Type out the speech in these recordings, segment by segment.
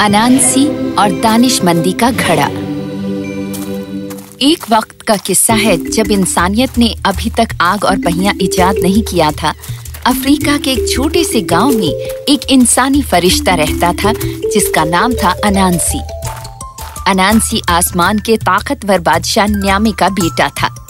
अनानसी और दानिशमंदी का घड़ा। एक वक्त का किस्सा है, जब इंसानियत ने अभी तक आग और पहिया इजाद नहीं किया था। अफ्रीका के एक छोटे से गाँव में एक इंसानी फरिश्ता रहता था, जिसका नाम था अनानसी। अनानसी आसमान के ताकतवर बादशाह न्यामी का बेटा था।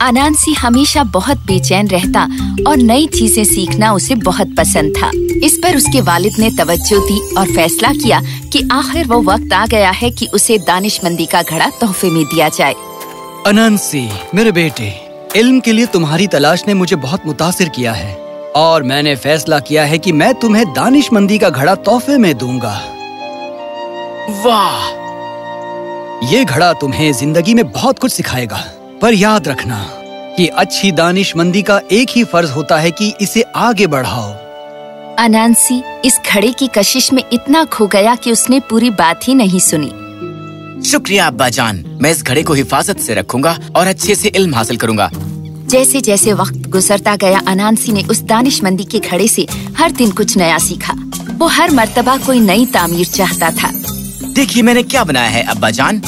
अनानसी हमेशा बहुत बेचैन रहता और नई चीज़ें सीखना उसे बहुत पसंद था। इस पर उसके वालिद ने तवज्जो दी और फैसला किया कि आखिर वो वक्त आ गया है कि उसे दानिशमंदी का घड़ा तोहफे में दिया जाए। अनंसी मेरे बेटे इल्म के लिए तुम्हारी तलाश ने मुझे बहुत मुतासिर किया है और मैंने फैसला किया है कि मैं तुम्हें दानिशमंदी का घड़ा तोहफे में दूँगा। वाह! ये घड़ा तुम्हें ज़िंदगी में बहुत कुछ सिखाएगा। पर याद रखना कि अच्छी दानिशमंदी का एक ही फ़र्ज़ होता है कि इसे आगे बढ़ाओ। अनांसी इस घड़े की कशिश में इतना खो गया कि उसने पूरी बात ही नहीं सुनी। शुक्रिया अब्बा जान मैं इस घड़े को हिफाजत से रखूँगा और अच्छे से इल्म हासिल करूँगा। जैसे जैसे वक्त गुजरता गया अनांसी ने उस दानिशमंदी के घड़े से हर दिन कुछ नया सीखा। वो हर मर्तबा कोई नई तामीर चाहता था। देखिए मैंने क्या बनाया है अब्बा जान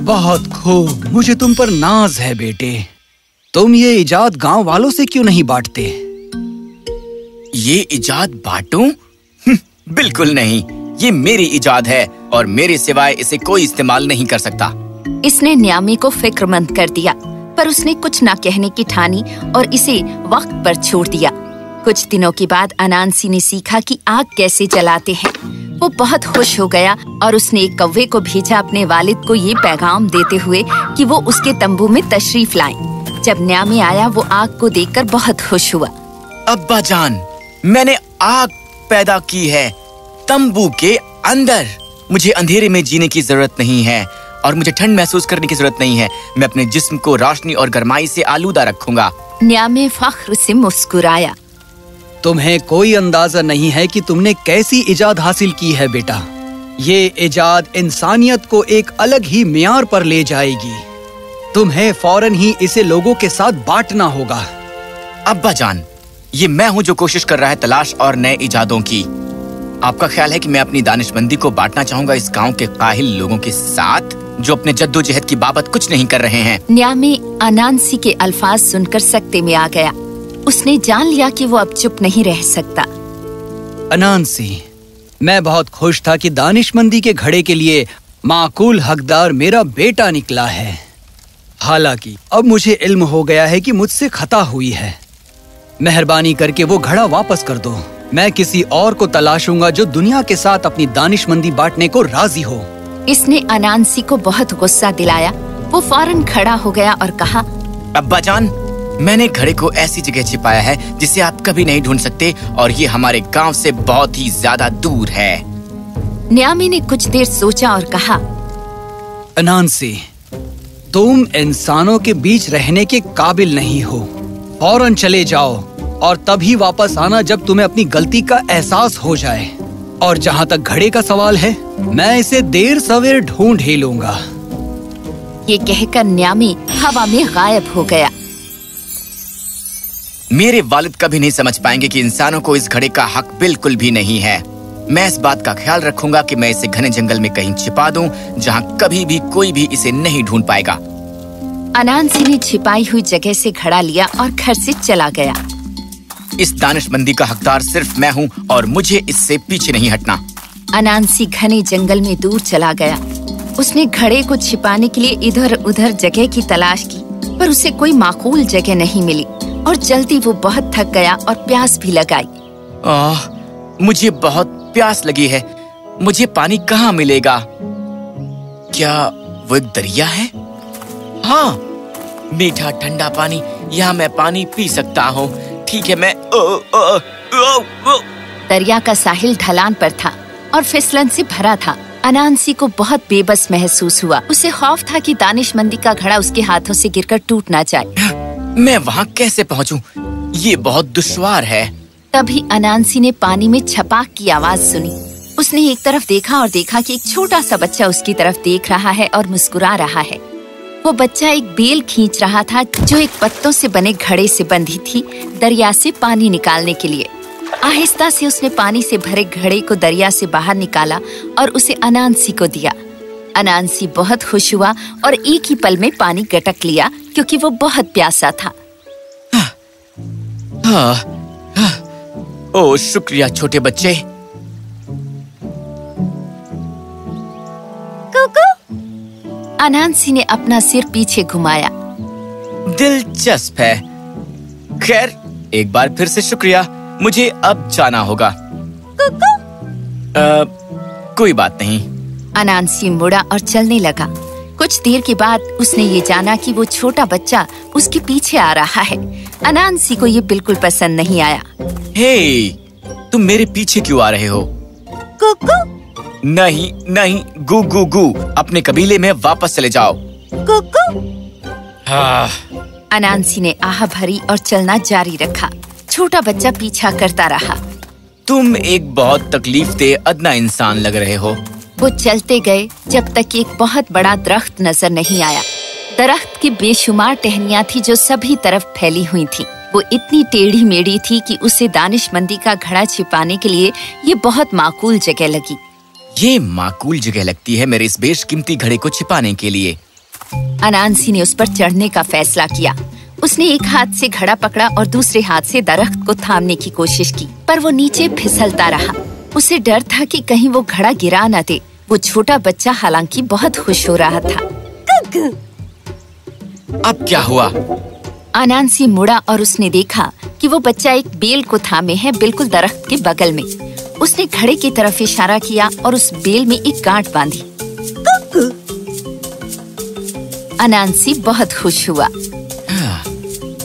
बहुत खूब। मुझे तुम पर नाज है बेटे। तुम ये इजाद गाँव वालों से क्यों नहीं बांटते? ये इजाद बांटूं? हम्म, बिल्कुल नहीं। ये मेरी इजाद है और मेरे सिवाय इसे कोई इस्तेमाल नहीं कर सकता। इसने न्यामी को फिक्रमंद कर दिया पर उसने कुछ न कहने की ठानी और इसे वक्त पर छोड़ दिया। कुछ दिनों के बाद अनानसी ने सीखा कि आग कैसे जलाते हैं। वो बहुत खुश हो गया और उसने एक कौवे को भेजा अपने वालिद को ये पैगाम देते हुए कि वो उसके तंबू में तशरीफ़ लाएँ। जब न्यामी आया वो आग को देखकर बहुत खुश हुआ। अब्बा जान मैंने आग पैदा की है तंबू के अंदर। मुझे अंधेरे में जीने की ज़रूरत नहीं है और मुझे ठंड महसूस करने की ज़रूरत नहीं है। मैं अपने जिस्म को रोशनी और गरमाई से आलूदा रखूँगा। न्यामे फख्र से मुस्कुराया। तुम्हें कोई अंदाज़ा नहीं है कि तुमने कैसी इजाद हासिल की है बेटा। ये इजाद इंसानियत को एक अलग ही मियार पर ले जाएगी। तुम्हें फ़ौरन ही इसे लोगों के साथ बांटना होगा। अब्बा जान ये मैं हूँ जो कोशिश कर रहा है तलाश और नए इजादों की। आपका ख्याल है कि मैं अपनी दानिशमंदी को बांटना चाहूँगा इस गाँव के काहिल लोगों के साथ जो अपने जद्दोजहद की बाबत कुछ नहीं कर रहे हैं? न्यामी अनानसी के अल्फाज सुनकर सकते में आ गया। उसने जान लिया कि वो अब चुप नहीं रह सकता। अनानसी मैं बहुत खुश था कि दानिशमंदी के घड़े के लिए माकूल हकदार मेरा बेटा निकला है। हालाँकि अब मुझे इल्म हो गया है कि मुझसे खता हुई है। मेहरबानी करके वो घड़ा वापस कर दो। मैं किसी और को तलाशूँगा जो दुनिया के साथ अपनी दानिशमंदी बांटने को राज़ी हो। इसने अनानसी को बहुत गुस्सा दिलाया। वो फ़ौरन खड़ा हो गया और कहा अब्बा जान मैंने घड़े को ऐसी जगह छिपाया है जिसे आप कभी नहीं ढूंढ सकते और ये हमारे गाँव से बहुत ही ज़्यादा दूर है। न्यामी ने कुछ देर सोचा और कहा अनानसी तुम इंसानों के बीच रहने के काबिल नहीं हो। फ़ौरन चले जाओ और तभी वापस आना जब तुम्हें अपनी गलती का एहसास हो जाए। और जहाँ तक घड़े का सवाल है मैं इसे देर सवेर ढूंढ ही लूँगा। ये कहकर न्यामी हवा में गायब हो गया। मेरे वालिद कभी नहीं समझ पाएँगे कि इंसानों को इस घड़े का हक बिल्कुल भी नहीं है। मैं इस बात का ख्याल रखूँगा कि मैं इसे घने जंगल में कहीं छिपा दूँ जहाँ कभी भी कोई भी इसे नहीं ढूंढ पाएगा। अनानसी ने छिपाई हुई जगह से घड़ा लिया और घर से चला गया। इस दानिशमंदी का हकदार सिर्फ़ मैं हूँ और मुझे इससे पीछे नहीं हटना। अनानसी घने जंगल में दूर चला गया। उसने घड़े को छिपाने के लिए इधर उधर जगह की तलाश की पर उसे कोई माकूल जगह नहीं मिली। और जल्दी वो बहुत थक गया और प्यास भी लगाई। आह, मुझे बहुत प्यास लगी है। मुझे पानी कहाँ मिलेगा? क्या वो एक दरिया है? हाँ मीठा ठंडा पानी यहाँ मैं पानी पी सकता हूँ। ठीक है मैं ओ, ओ, ओ, ओ, दरिया का साहिल ढलान पर था और फिसलन से भरा था। अनानसी को बहुत बेबस महसूस हुआ। उसे खौफ था कि दानिशमंदी का घड़ा उसके हाथों से गिरकर टूट ना जाए। मैं वहाँ कैसे पहुँचूँ? ये बहुत दुश्वार है। तभी अनानसी ने पानी में छपाक की आवाज़ सुनी। उसने एक तरफ़ देखा और देखा कि एक छोटा सा बच्चा उसकी तरफ़ देख रहा है और मुस्कुरा रहा है। वो बच्चा एक बेल खींच रहा था, जो एक पत्तों से बने घड़े से बंधी थी, दरिया से पानी निकालने के लिए। आहिस्ता से उसने पानी से भरे घड़े को दरिया से बाहर निकाला और उसे अनांसी को दिया। अनांसी बहुत खुश हुआ और एक ही पल में पानी गटक लिया क्योंकि वो बहुत प्यासा था। हाँ, हाँ, ओ शुक्रिया छोटे बच्चे। अनानसी ने अपना सिर पीछे घुमाया। दिलचस्प है। खैर एक बार फिर से शुक्रिया। मुझे अब जाना होगा। आ, कोई बात नहीं। अनांसी मुड़ा और चलने लगा। कुछ देर के बाद उसने ये जाना कि वो छोटा बच्चा उसके पीछे आ रहा है। अनांसी को ये बिल्कुल पसंद नहीं आया। हे तुम मेरे पीछे क्यों आ रहे हो? कुकू। नहीं नहीं गु गु गु अपने कबीले में वापस चले जाओ। कुकू। हाँ, अनांसी ने आह भरी और चलना जारी रखा। छोटा बच्चा पीछा करता रहा। तुम एक बहुत तकलीफ़ दे अदना इंसान लग रहे हो। वो चलते गए जब तक एक बहुत बड़ा दरख्त नज़र नहीं आया। दरख्त की बेशुमार टहनियाँ थी जो सभी तरफ़ फैली हुई थी। वो इतनी टेढ़ी मेढ़ी थी कि उसे दानिशमंदी का घड़ा छिपाने के लिए ये बहुत माकूल जगह लगी। ये माकूल जगह लगती है मेरे इस बेशकीमती घड़े को छिपाने के लिए। अनानसी ने उस पर चढ़ने का फैसला किया। उसने एक हाथ से घड़ा पकड़ा और दूसरे हाथ से दरख्त को थामने की कोशिश की पर वो नीचे फिसलता रहा। उसे डर था कि कहीं वो घड़ा गिरा न दे। वो छोटा बच्चा हालाँकि बहुत खुश हो रहा था। अब क्या हुआ? अनांसी मुड़ा और उसने देखा कि वो बच्चा एक बेल को थामे है बिल्कुल दरख्त के बगल में। उसने घड़े की तरफ़ इशारा किया और उस बेल में एक गांठ बांधी। अनानसी बहुत खुश हुआ। हाँ,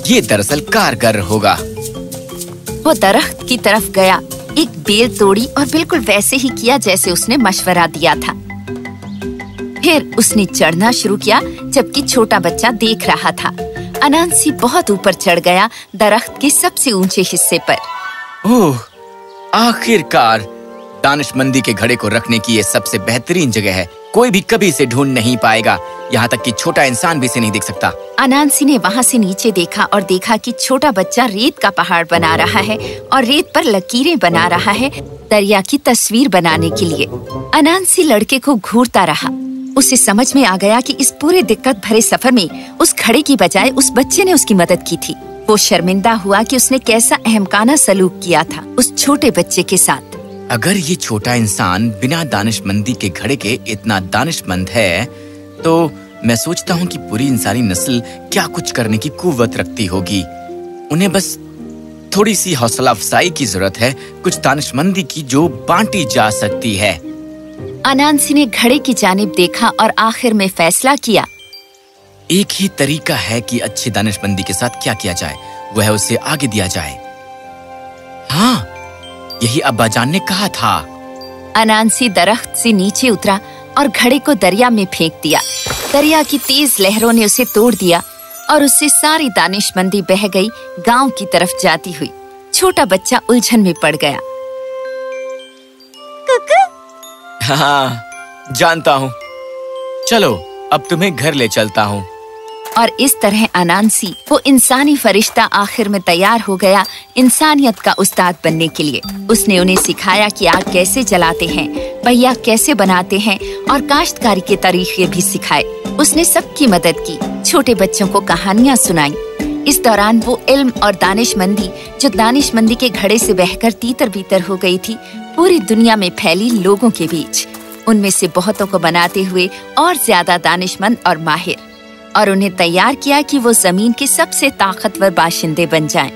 ये दरअसल कारगर होगा। वो दरख्त की तरफ़ गया एक बेल तोड़ी और बिल्कुल वैसे ही किया जैसे उसने मशवरा दिया था। फिर उसने चढ़ना शुरू किया, जबकि छोटा बच्चा देख रहा था। अनानसी बहुत ऊपर चढ़ गया, दरख्त के सबसे ऊँचे हिस्से पर। ओह, आखिरकार दानिशमंदी के घड़े को रखने की ये सबसे बेहतरीन जगह है। कोई भी कभी इसे ढूंढ नहीं पाएगा। यहाँ तक कि छोटा इंसान भी इसे नहीं देख सकता। अनांसी ने वहाँ से नीचे देखा और देखा कि छोटा बच्चा रेत का पहाड़ बना रहा है और रेत पर लकीरें बना रहा है दरिया की तस्वीर बनाने के लिए। अनांसी लड़के को घूरता रहा। उसे समझ में आ गया कि इस पूरे दिक्कत भरे सफ़र में उस खड़े की बजाय उस बच्चे ने उसकी मदद की थी। वो शर्मिंदा हुआ कि उसने कैसा अहमकाना सलूक किया था उस छोटे बच्चे के साथ। अगर ये छोटा इंसान बिना दानिशमंदी के घड़े के इतना दानिशमंद है तो मैं सोचता हूँ कि पूरी इंसानी नस्ल क्या कुछ करने की कुवत रखती होगी। उन्हें बस थोड़ी सी हौसला अफजाई की ज़रूरत है कुछ दानिशमंदी की जो बांटी जा सकती है। अनांसी ने घड़े की जानिब देखा और आखिर में फैसला किया। एक ही तरीका है कि अच्छी दानिशमंदी के साथ क्या किया जाए वह उसे आगे दिया जाए। यही अब्बा जान ने कहा था। अनांसी दरख्त से नीचे उतरा और घड़े को दरिया में फेंक दिया। दरिया की तेज लहरों ने उसे तोड़ दिया और उससे सारी दानिशमंदी बह गई गाँव की तरफ़ जाती हुई। छोटा बच्चा उलझन में पड़ गया। हाँ जानता हूँ। चलो अब तुम्हें घर ले चलता हूँ। और इस तरह अनानसी, वो इंसानी फरिश्ता आखिर में तैयार हो गया इंसानियत का उस्ताद बनने के लिए। उसने उन्हें सिखाया कि आग कैसे जलाते हैं, पहिया कैसे बनाते हैं और काश्तकारी के तरीके भी सिखाए। उसने सबकी मदद की, छोटे बच्चों को कहानियाँ सुनाई। इस दौरान वो इल्म और दानिशमंदी, जो दानिशमंदी के घड़े से बहकर तीतर बीतर हो गई थी, पूरी दुनिया में फैली लोगों के बीच। उनमें से बहुतों को बनाते हुए और ज़्यादा दानिशमंद और माहिर। और उन्हें तैयार किया कि वो ज़मीन के सबसे ताकतवर बाशिंदे बन जाएँ।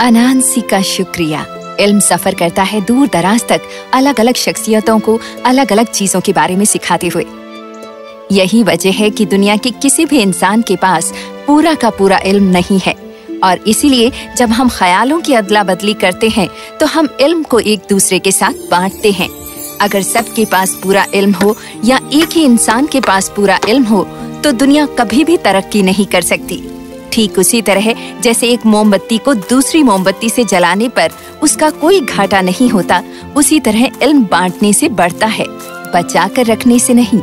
अनानसी का शुक्रिया। इल्म सफ़र करता है दूर दराज तक अलग अलग शख्सियतों को अलग अलग चीज़ों के बारे में सिखाते हुए। यही वजह है कि दुनिया के किसी भी इंसान के पास पूरा का पूरा इल्म नहीं है। और इसीलिए जब हम ख्यालों की अदला बदली करते हैं तो हम इल्म को एक दूसरे के साथ बांटते हैं। अगर सबके पास पूरा इल्म हो या एक ही इंसान के पास पूरा इल्म हो तो दुनिया कभी भी तरक्की नहीं कर सकती। ठीक उसी तरह, जैसे एक मोमबत्ती को दूसरी मोमबत्ती से जलाने पर उसका कोई घाटा नहीं होता, उसी तरह इल्म बांटने से बढ़ता है, बचा कर रखने से नहीं।